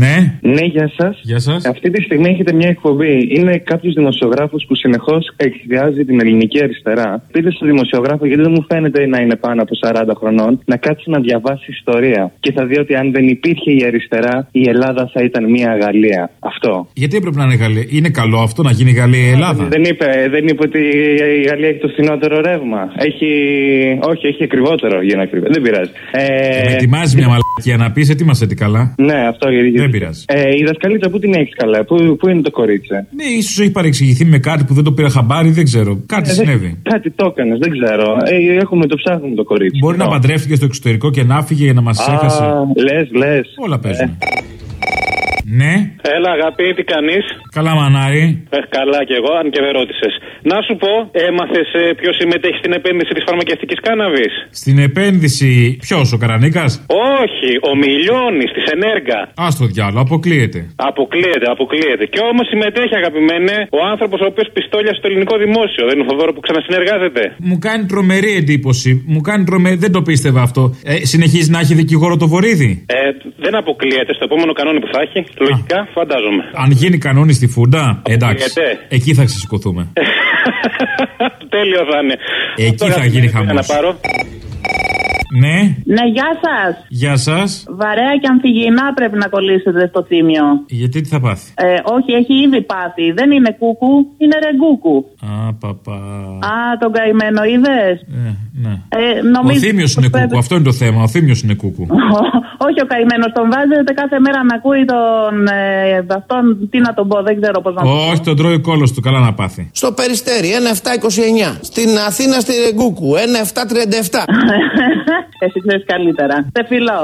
Ναι. Ναι, γεια σας. Γεια σας. Αυτή τη στιγμή έχετε μια εκπομπή. Είναι κάποιο δημοσιογράφο που συνεχώς εκβιάζει την ελληνική αριστερά. Πείτε στο δημοσιογράφο, γιατί δεν μου φαίνεται να είναι πάνω από 40 χρονών, να κάτσει να διαβάσει ιστορία. Και θα δει ότι αν δεν υπήρχε η αριστερά, η Ελλάδα θα ήταν μια Γαλλία. Αυτό. Γιατί έπρεπε να είναι Γαλλία; Είναι καλό αυτό να γίνει Γαλλία η Ελλάδα; Δεν είπε, δεν είπε ότι η Γαλλία έχει το φθηνότερο ρεύμα. Έχει. Όχι, έχει ακριβότερο για να ακριβώ. Δεν πειράζει. Ε, Με ετοιμάζεις μια μαλακία να πεις, ετοίμασε τι καλά. Ναι, αυτό γιατί. Δεν πειράζει. Ε, η δασκαλίτσα που την έχεις καλά, πού, πού είναι το κορίτσι; Ναι, ίσως έχει παρεξηγηθεί με κάτι που δεν το πήρα χαμπάρι, δεν ξέρω. Κάτι Ε, δεν- συνέβη. Κάτι το έκανες, δεν ξέρω. Ε, έχουμε το ψάχνουμε το κορίτσι. Μπορεί να παντρεύτηκε στο εξωτερικό και να φύγε για να μας έχασε. Λες, λες. Όλα παίζουν. Ναι, Έλα, αγάπη, τι κάνεις; καλά μανάρι. Ε, καλά κι εγώ, αν και δεν ρώτησες. Να σου πω, έμαθες ε, ποιος συμμετέχει στην επένδυση της φαρμακευτικής κάναβης; Στην επένδυση, ποιος, ο Καρανίκας; Όχι, ο Μιλιώνης της Ενέργα. Α το διάλογο, αποκλείεται. Αποκλείεται, αποκλείεται. Και όμως συμμετέχει, αγαπημένε, ο άνθρωπος ο οποίος πιστόλια στο ελληνικό δημόσιο. Δεν είναι ο Θοδόρο που ξανασυνεργάζεται. Μου κάνει τρομερή εντύπωση. Μου κάνει τρομερή. Δεν το πίστευα αυτό. Ε, συνεχίζει να έχει δικηγόρο το βορίδι. Ε, δεν αποκλείεται στο επόμενο κανόνι που θα έχει. Λογικά, φαντάζομαι. Αν γίνει κανόνι στη φούντα, εντάξει. Αποκλείεται. Εκεί θα ξεσηκωθούμε. Τέλειο θα είναι. Εκεί Αυτό, θα γίνει αγαπημένε, χαμός. Να πάρω. Ναι, Ναι, γεια σας. γεια σας. Βαρέα και αμφιγεινά πρέπει να κολλήσετε στο τίμιο. Γιατί τι θα πάθει; Ε, όχι, έχει ήδη πάθει. Δεν είναι κούκου, είναι ρεγκούκου. Α, παπά. Α, τον καημένο είδες; Ε, ναι. Ε, Ο νομίζω Θήμιο πως είναι πρέπει- κούκου. Αυτό είναι το θέμα. Ο Θήμιος είναι κούκου. όχι ο καημένος, τον βάζετε κάθε μέρα να ακούει τον. Ε, αυτόν, τι να τον πω, δεν ξέρω πώς να τον πω. Όχι, τον τρώει κόλος του. Καλά να πάθει. Στο Περιστέρι 1,729. Στην Αθήνα στη Ρεγκούκου 1,737. Εσύ ξέρεις καλύτερα. Σε φιλώ.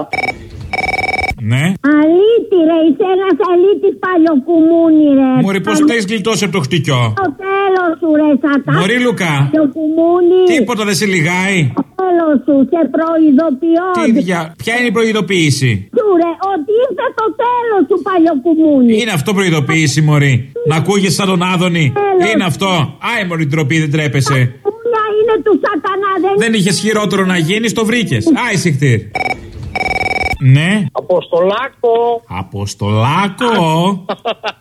Ναι. Αλήτη ρε, είσαι ένας αλήτης παλιοκουμούνι ρε. Μωρή, πώς τα έχει γλιτώσει από το χτυκιό; Το τέλος σου ρε σατά. Μωρή Λουκά. Παλιοκουμούνι. Τίποτα δεν σε λιγάει. Το τέλος σου, σε προειδοποιώ. Τι δια... Ποια είναι η προειδοποίηση; Σου ρε, ότι ήρθε το τέλος σου παλιοκουμούνι. Είναι αυτό προειδοποίηση, Μωρή. Να ακούγεσαι σαν τον Άδωνη. Είναι αυτό. Άι, Μωρή, ντροπή, δεν τρέπεσαι. Κούνια είναι του σατανά, δεν Δεν είχες χειρότερο να γίνεις, το βρήκες. Άι, συχτήρ. Ναι. Αποστολάκο. Αποστολάκο.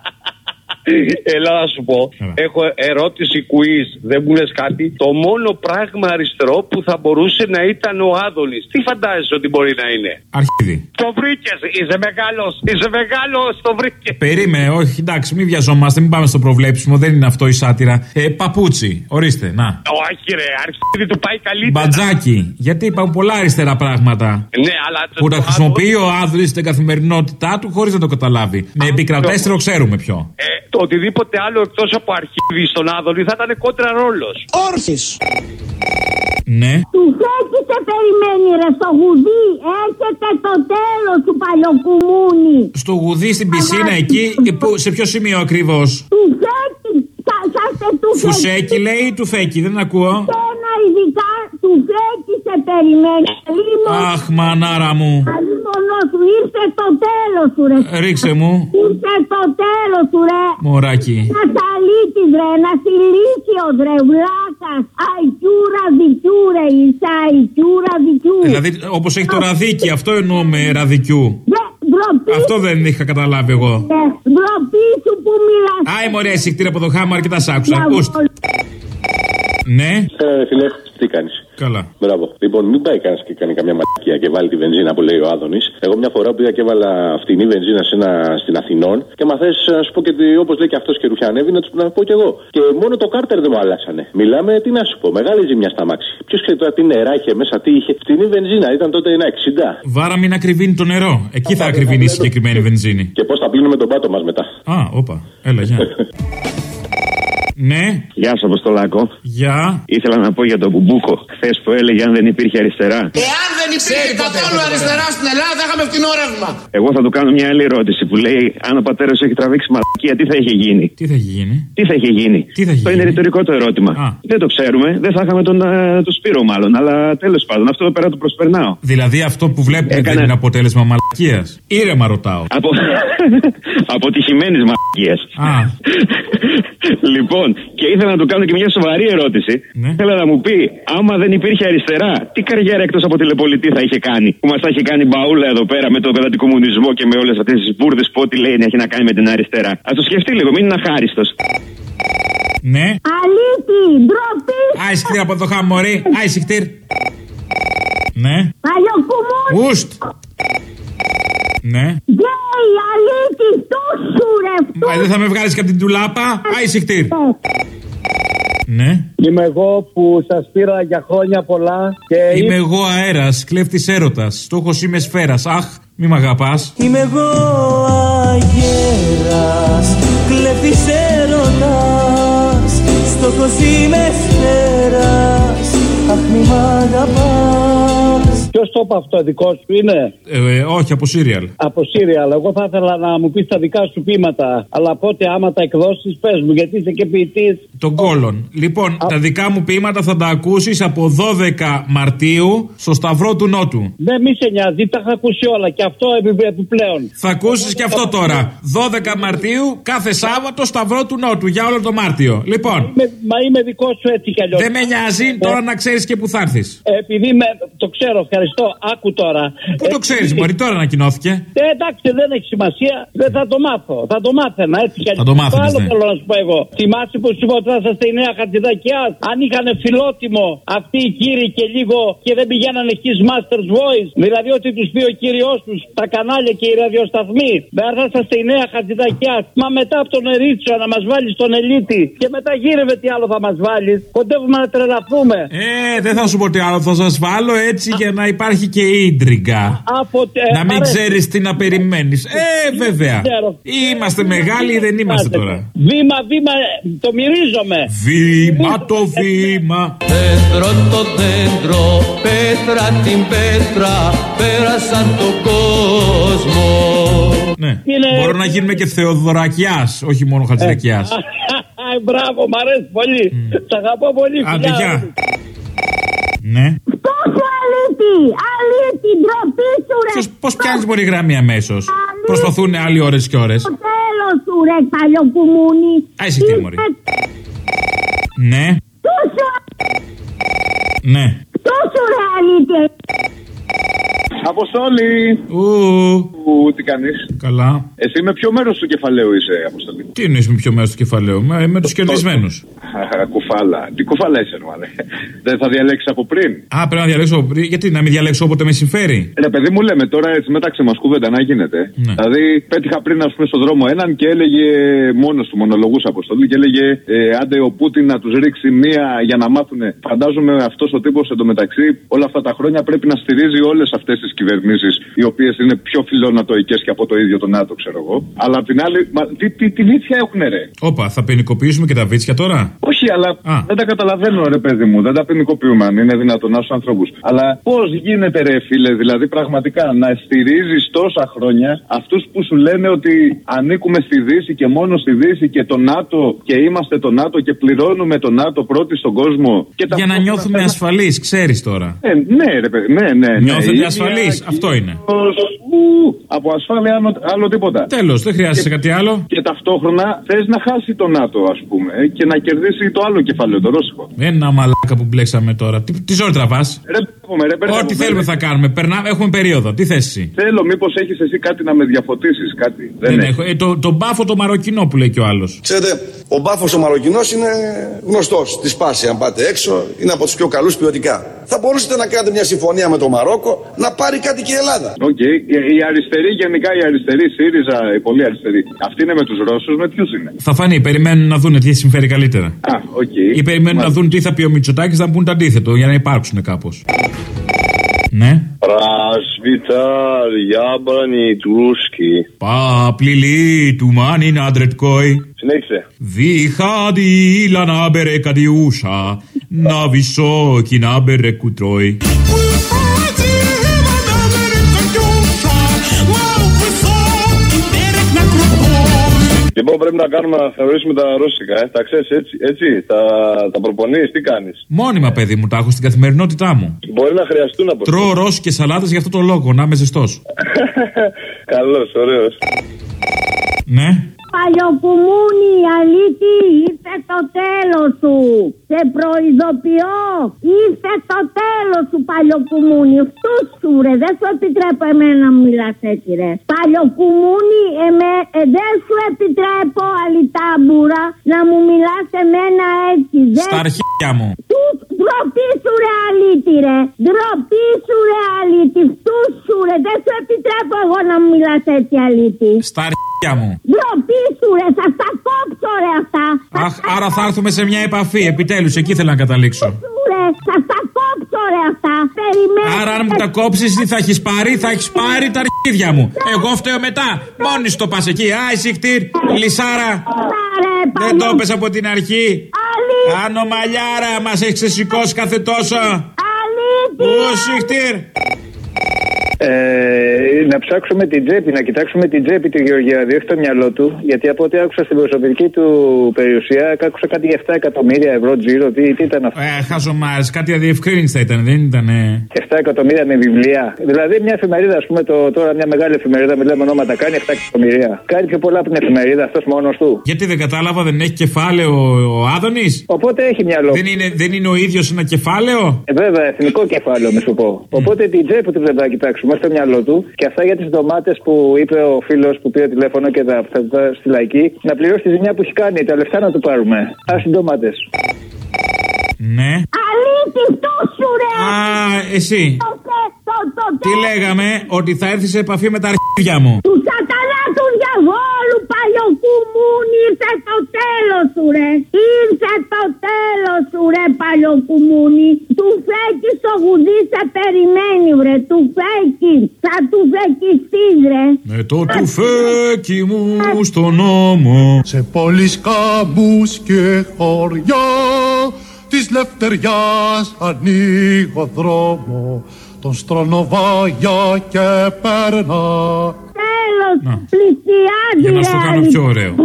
Έλα να σου πω. Έλα. Έχω ερώτηση quiz. Δεν μου λες κάτι. Το μόνο πράγμα αριστερό που θα μπορούσε να ήταν ο Άδωνης. Τι φαντάζεσαι ότι μπορεί να είναι; Αρχίδι. Το βρήκες. Είσαι μεγάλος. Είσαι μεγάλος. Το βρήκες. Περίμενε, όχι, εντάξει, μην βιαζόμαστε, μην πάμε στο προβλέψιμο, δεν είναι αυτό η σάτυρα. Ε, παπούτσι, ορίστε, να. Όχι, ρε. Αρχίδι του πάει καλύτερα. Μπατζάκι, γιατί υπάρχουν πολλά αριστερά πράγματα. Ναι, αλλά. το- Που τα το χρησιμοποιεί ο Άδωνης στην καθημερινότητά του χωρίς να το καταλάβει. Με επικρατέστερο ξέρουμε ποιο. Ε, το οτιδήποτε άλλο εκτός από αρχίδι στον Άδωνη θα ήταν κόντρα ρόλος. Όρθις. Ναι. Του φέκει σε περιμένει ρε στο γουδί. Έρχεται το τέλος του παλιοκουμούνι. Στο γουδί στην πισίνα εκεί, ε, που- σε ποιο σημείο ακριβώς; Του φέκει. Σα- Σας του φέκει. Φουσέκι λέει ή του φέκι, δεν ακούω. Ένα ειδικά του φέκει σε περιμένει. Λίμον. Αχ, μανάρα μου. Αλίμονο σου ήρθε το τέλος σου ρε. Ρίξε μου, Ήρθε το τέλος σου ρε. μωράκι. Ένας αλήτης ρε, ένας ηλίθιος ρε, βλάκας. Αϊκιούρα δικιού ρε, είσαι αϊκιούρα δικιού. Δηλαδή, όπως έχει το ραδίκι, αυτό εννοούμε ραδικιού. Δε, ντροπή Αυτό δεν είχα καταλάβει εγώ. ρε, ντροπή σου που μιλάς. Άι, μωρέ, εσύ κτήρα από το χάμο, αρκετά σ' άκουσα. Διαβόλου. Ακούστε. Ναι, Ε, φίλε, τι κάνεις; Καλά. Μπράβο. Λοιπόν, μην πάει κανένας και κάνει καμιά μαλακία και βάλει τη βενζίνα που λέει ο Άδωνης. Εγώ μια φορά πήγα και έβαλα φτηνή βενζίνα σε ένα, στην Αθηνών και μα θες να σου πω και όπως λέει και αυτός και ρουφιανεύει, να του να πω κι εγώ. Και μόνο το κάρτερ δεν μου αλλάξανε. Μιλάμε, τι να σου πω, μεγάλη ζημιά στα μάξι. Ποιος ξέρει τώρα τι νερά είχε μέσα, τι είχε. Φτηνή βενζίνα ήταν τότε ένα 60. Βάρα μην ακριβίνει το νερό. Εκεί θα ακριβίνει η συγκεκριμένη βενζίνη. Και πώς θα πλύνουμε τον πάτο μας μετά. Α, όπα. Έλα, γεια. Ναι, Γεια σα, Αποστολάκο. γεια. Ήθελα να πω για τον Μπουμπούκο. Χθες που έλεγε αν δεν υπήρχε αριστερά. Εάν δεν υπήρχε καθόλου αριστερά στην Ελλάδα, θα είχαμε φτηνό ρεύμα. Εγώ θα του κάνω μια άλλη ερώτηση που λέει αν ο πατέρας έχει τραβήξει μαλακία, τι θα είχε γίνει; Τι θα έχει γίνει; Τι θα είχε γίνει; Τι θα είχε αυτό είναι γίνει; ρητορικό το ερώτημα. Α. Δεν το ξέρουμε. Δεν θα είχαμε τον, ε, τον Σπύρο μάλλον. Αλλά τέλος πάντων αυτό εδώ πέρα το προσπερνάω. Δηλαδή αυτό που βλέπετε Έκανα- δεν είναι αποτέλεσμα μαλακίας; Ήρεμα ρωτάω. Από... Αποτυχημένης μαλακίας. Α, λοιπόν, και ήθελα να του κάνω και μια σοβαρή ερώτηση. Ναι. Θέλω να μου πει, άμα δεν υπήρχε αριστερά, τι καριέρα εκτός από τηλεπολιτική Αποστόλη τι θα είχε κάνει. Που μας θα είχε κάνει μπαούλα εδώ πέρα με τον κομμουνισμό και με όλες αυτές τις μπουρδες που ό,τι λέει να έχει να κάνει με την αριστερά. Α το σκεφτεί λίγο, μην είναι αχάριστος. Ναι. Αλήτη, ντροπή. Άισιχτήρ από το χαμορί. Άισιχτήρ. Ναι. Παλιοκουμούνι. Ουστ. Ναι. Γκέι, αλήτη, τούσου ρε. Μα δεν θα με βγάλεις και από την τουλάπα. Άισιχτήρ. Ναι. Είμαι εγώ που σας πήρα για χρόνια πολλά και. Είμαι εγώ αέρας, κλέφτης έρωτας. Στόχος είμαι σφαίρας. Αχ, μη μ' αγαπάς. Είμαι εγώ αγέρας, κλέφτης έρωτας Στόχος είμαι σφαίρας, αχ μη μ' αγαπάς Ποιος το είπε αυτό, δικός σου είναι; Ε, όχι, από σύριαλ. Από Σύριαλ. Εγώ θα ήθελα να μου πεις τα δικά σου ποίηματα. Αλλά πότε άμα τα εκδώσει, πες μου, γιατί είσαι και ποιητής. Τον κόλον. Λοιπόν, τα δικά μου ποίηματα θα τα ακούσεις από 12 Μαρτίου στο Σταυρό του Νότου. Δεν μη σε νοιάζει, τα είχα ακούσει όλα και αυτό επι- επιπλέον. Θα ακούσεις και αυτό τώρα. 12 Μαρτίου κάθε Σάββατο Σταυρό του Νότου για όλο το Μάρτιο. Λοιπόν, Είμαι- μα είμαι δικός σου έτσι κι αλλιώς. δεν με νοιάζει τώρα να ξέρεις και που θα έρθεις. Επειδή με, το ξέρω, ευχαριστώ. Άκου τώρα. Πού το ξέρεις, Μωρή, τώρα ανακοινώθηκε; Ε, εντάξει, δεν έχει σημασία. Δεν θα το μάθω. Θα το μάθαινα έτσι κι αλλιώς. Θα το μάθαινες, άλλο ναι. θέλω να σου πω εγώ. Θυμάσαι που σου είπα ότι θα είσαστε η νέα χατζηδακιά. Αν είχαν φιλότιμο αυτοί οι κύριοι και λίγο και δεν πηγαίνανε His Master's Voice. Δηλαδή ότι τους πει ο κύριος τους τα κανάλια και οι ραδιοσταθμοί. Δεν θα είσαστε η νέα χατζηδακιά. Μα μετά από τον Ερίτσο να μας βάλεις τον Ελίτη. Και μετά γύρευε τι άλλο θα μας βάλεις. Κοντεύουμε να τρελαθούμε. Ε, δεν θα σου πω τι άλλο. Θα σας βάλω έτσι για να υπάρχει και ίντριγκα. Από, ε, Να μην παρέ- ξέρεις τι να περιμένεις. Ε, βέβαια. Ξέρω. Είμαστε μεγάλοι ή δεν είμαστε τώρα; Βήμα, βήμα, ε, το μυρίζομαι. Βήμα το βήμα. Δέντρο το δέντρο, πέτρα την πέτρα Πέρασαν τον κόσμο Ναι. Είναι- Μπορώ να γίνουμε και Θεοδωρακιάς, όχι μόνο Χατζηδακιά. Αι, Μπράβο, μ' αρέσει πολύ. Σ' αγαπώ πολύ. Άντε, φιλιά. γεια. Ναι. Τόσο αλήτη, αλήτη, ντροπή σου ρε. Πώς πιάνεις μωρή γραμμή αμέσως; Προσπαθούν άλλοι ώρες και ώρες. Το τέλος σου ρε παλιοκουμούνι. Α, εσύ τι, μωρή. Ναι. Τόσο, Ναι. τόσο ρε αλήτη. Αποστόλη! Ου, Ου, τι κάνεις; καλά. Εσύ με ποιο μέρος του κεφαλαίου είσαι, Αποστόλη; Τι εννοείς με ποιο μέρος του κεφαλαίου, με, με τους κερδισμένους. κουφάλα. Τι κουφάλα είσαι, μάλλον. Δεν θα διαλέξεις από πριν. Α, πρέπει να διαλέξω. πριν. Γιατί να μην διαλέξω όποτε με συμφέρει; Ρε παιδί μου λέμε τώρα έτσι μεταξύ μας κουβέντα να γίνεται. Ναι. Δηλαδή πέτυχα πριν ας πούμε στον δρόμο έναν και έλεγε μόνος του μονολογούς Αποστολή και έλεγε ε, άντε ο Πούτιν να τους ρίξει μία για να μάθουν. Φαντάζομαι αυτός ο τύπος εντωμεταξύ όλα αυτά τα χρόνια πρέπει να στηρίζει όλες αυτές τις κυβερνήσεις οι οποίες είναι πιο φιλονατοικέ και από το ίδιο το ΝΑΤΟ, ξέρω εγώ. Αλλά απ' την άλλη, μα, τι, τι, τι βίτσια έχουν ρε. Όπα, θα ποινικοποιήσουμε και τα βίτσια τώρα; Όχι, αλλά Α. δεν τα καταλαβαίνω, ρε παιδί μου. Δεν τα ποινικοποιούμε, αν είναι δυνατόν στους ανθρώπους. Αλλά πώς γίνεται, ρε φίλε, δηλαδή πραγματικά να στηρίζεις τόσα χρόνια αυτούς που σου λένε ότι ανήκουμε στη Δύση και μόνο στη Δύση και το ΝΑΤΟ και είμαστε το ΝΑΤΟ και πληρώνουμε το ΝΑΤΟ πρώτοι στον κόσμο. Και Για να ταυτόχρονα νιώθουμε θέλουν- ασφαλείς, ξέρεις τώρα. Ε, ναι, ρε παιδί, ναι, ναι. ναι. Νιώθετε Ήλια, ασφαλείς, αυτό είναι. κύριος, ου, Από ασφάλεια άλλο, άλλο τίποτα. Τέλος, δεν χρειάζεται κάτι άλλο. Και ταυτόχρονα θες να χάσει το ΝΑΤΟ, ας πούμε, ε, και να κερδίσει το άλλο κεφάλαιο, το Ρώσικο. Ένα μαλάκα που μπλέξαμε τώρα. Τι, τι ζόρι τραβάς; Ρε, πούμε, ρε, μπερδεύομαι. Ό,τι θέλουμε θα κάνουμε. Περνά, έχουμε περίοδο. Τι θες εσύ; Θέλω, μήπως έχεις εσύ κάτι να με διαφωτίσεις, κάτι. Δεν έχω. Ε, το, το μπάφο το μαροκινό που λέει και ο άλλος. Ξέρετε, ο μπάφος ο Μαροκινός είναι γνωστός. Της σπάση, αν πάτε έξω, είναι από τους πιο καλούς ποιοτικά. Θα μπορούσατε να κάνετε μια συμφωνία με το Μαρόκο να πάρει κάτι και η Ελλάδα. Οκ. Η, η αριστερή, γενικά η αριστερή, ΣΥΡΙΖΑ, η πολύ αριστερή. Αυτή είναι με τους Ρώσους, με ποιους είναι; Θα φανεί, περιμένουν να δουν τι συμφέρει καλύτερα. Α, οκ. Ή περιμένουν να δουν τι θα πει ο Μητσοτάκης να πούν το αντίθετο για να υπάρξουν κάπως. Ναι. Расвитал яблони тушки. Παπληλί του μάνιν άντρετκόι. Συνέχισε. Διχάδι λανά μπερε κατιούσα. Να βυσό κι να μπερε κουτρόι. Λοιπόν, πρέπει να κάνουμε να θεωρήσουμε τα ρώσικα. Ε. Τα ξέρεις έτσι, έτσι. Τα, τα προπονείς, τι κάνεις. Μόνιμα, παιδί μου, τα έχω στην καθημερινότητά μου. Μπορεί να χρειαστούν από Τρώω ρώσικες και σαλάτε για αυτό το λόγο, να είμαι ζεστός. Καλό, ωραίος. Ναι. Παλιοκουμούνι, αλήτη, ήρθε το τέλος σου. Σε προειδοποιώ, ήρθε το τέλος σου παλιοκουμούνι. Φτούς σου ρε, δεν σου επιτρέπω εμένα να μου μιλάς έτσι ρε. Παλιοκουμούνι, εμέ, ε, δεν σου επιτρέπω αλυτάμπουρα να μου μιλάς εμένα έτσι. Δεν Στα αρχίδια μου. του ντροπή σου ρε αλήτη ρε. Ντροπή σου ρε αλήτη. Φτούς σου ρε. Δεν σου επιτρέπω εγώ να μου μιλάς έτσι αλήτη. Στα αρχίδια μου. Ντροπή σου ρε. Θα στα κόψω ρε αυτά. Αχ, άρα θα έρθουμε σε μια επαφή. Επιτέλους, εκεί ήθελα να καταλήξω. Σου ρε. Θα στα κόψω ρε αυτά. Περιμένω. Άρα, αν μου τα κόψεις, τι θα έχεις πάρει, θα έχεις πάρει τα αρχίδια μου. Εγώ φταίω μετά. Μόνης στο πας εκεί. Α, εσύ χτύρ, λισάρα. Δεν το έπεσα από την αρχή. Ανομαλιάρα, μας έχεις ξεσηκώσει κάθε τόσο. Ου, συχτήρ. Ε, να ψάξουμε την τσέπη, να κοιτάξουμε την τσέπη του Γεωργιάδη, όχι το μυαλό του. Γιατί από ό,τι άκουσα στην προσωπική του περιουσία, άκουσα κάτι για 7 εκατομμύρια ευρώ τζίρο. Τι, τι ήταν αυτό. Ε, χαζομάρε, κάτι αδιευκρίνηστα ήταν, δεν ήταν. 7 εκατομμύρια με βιβλία. Δηλαδή μια εφημερίδα, ας πούμε, το, τώρα μια μεγάλη εφημερίδα, μιλάμε ονόματα, κάνει 7 εκατομμύρια. Κάνει πιο πολλά από την εφημερίδα αυτός μόνος του. Γιατί δεν κατάλαβα, δεν έχει κεφάλαιο ο Άδωνης; Οπότε έχει μυαλό. Δεν είναι, δεν είναι ο ίδιος ένα κεφάλαιο; Ε, βέβαια, εθνικό κεφάλαιο, με σου πω. Οπότε την τσέπη του πρέπει να κοιτάξουμε στο μυαλό του και αυτά για τις ντομάτες που είπε ο φίλος που πήρε τηλέφωνο και τα θα τα στη λαϊκή να πληρώσει τη ζημιά που έχει κάνει. Τα λεφτά να του πάρουμε. Α τι ντομάτες. Ναι. Αλήτη, το σου ρε. Α, εσύ. Το, το, το, Τι λέγαμε, ότι θα έρθει σε επαφή με τα αρχίδια μου. Του σατανά του διαβόλου παλιοκουμούνι ήρθε το τέλος σου ρε Ήρθε το τέλος σου ρε παλιοκουμούνι Του φέκει στο γουδί σε περιμένει βρε Του φέκει Θα του φεκιστείς ρε Με το τουφέκι μου στον νόμο. Σε πόλεις κάμπους και χωριά της λευτεριάς ανοίγω δρόμο. Τον στρονοβάγια και περνά Τέλος πλησιάζει Για να σου ρε, κάνω πιο ωραίο.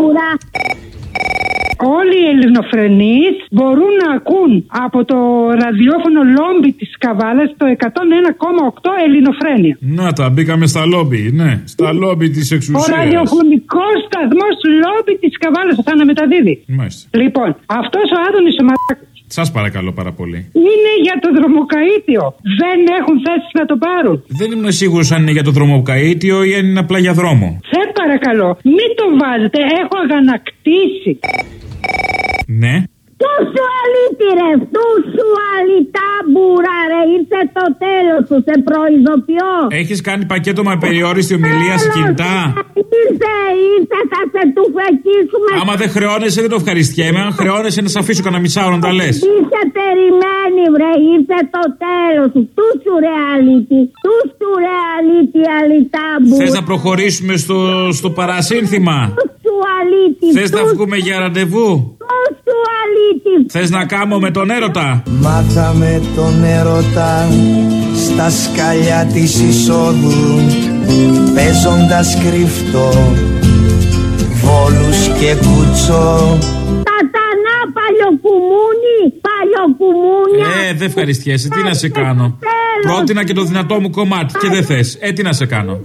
Αληθούρα. Όλοι οι ελληνοφρενείς μπορούν να ακούν από το ραδιόφωνο λόμπι της Καβάλας το 101,8 ελληνοφρένια. Να τα μπήκαμε στα λόμπι, ναι. Στα λόμπι της Ο εξουσίας. ραδιοφωνικός σταθμός λόμπι της Καβάλας θα αναμεταδίδει. Μάλιστα. Λοιπόν, αυτός ο Άδωνης ο Μαράκος Σας παρακαλώ πάρα πολύ. είναι για το δρομοκαΐτιο. Δεν έχουν θέσει να το πάρουν. Δεν ήμουν σίγουρος αν είναι για το δρομοκαίτιο ή αν είναι απλά για δρόμο. Σε παρακαλώ, μην το βάλετε. Έχω αγανακτήσει. Ναι. Του σου αλήτη ρε, του σου αλητάμπουρα ρε, ήρθε το τέλος σου, σε προειδοποιώ. Έχεις κάνει πακέτο με περιόριστη ομιλία σε κινητά. Ήρθε, ήρθε, θα σε του φεκίσουμε. Άμα δεν χρεώνεσαι, δεν το ευχαριστιέμαι. Αν χρεώνεσαι, να σε αφήσω κανένα μισάωρο να τα λες. Είσαι περιμένει βρε, ήρθε το τέλος σου, του σου ρε αλήτη, του σου ρε αλήτη αλητάμπουρα. Θες να προχωρήσουμε στο, στο παρασύνθημα; Του σου αλήτη, Θες να βγούμε για ραντεβού; τους σου αλήτη. Θες να κάμω με τον έρωτα; Μάθαμε τον έρωτα στα σκαλιά της εισόδου παίζοντας κρυφτό βόλους και κουτσό Σατανά παλιοκουμούνι, παλιοκουμούνια. Ε, δεν ευχαριστιέσαι. Τι να σε κάνω; Πρότεινα και το δυνατό μου κομμάτι και δεν θες. Ε, τι να σε κάνω;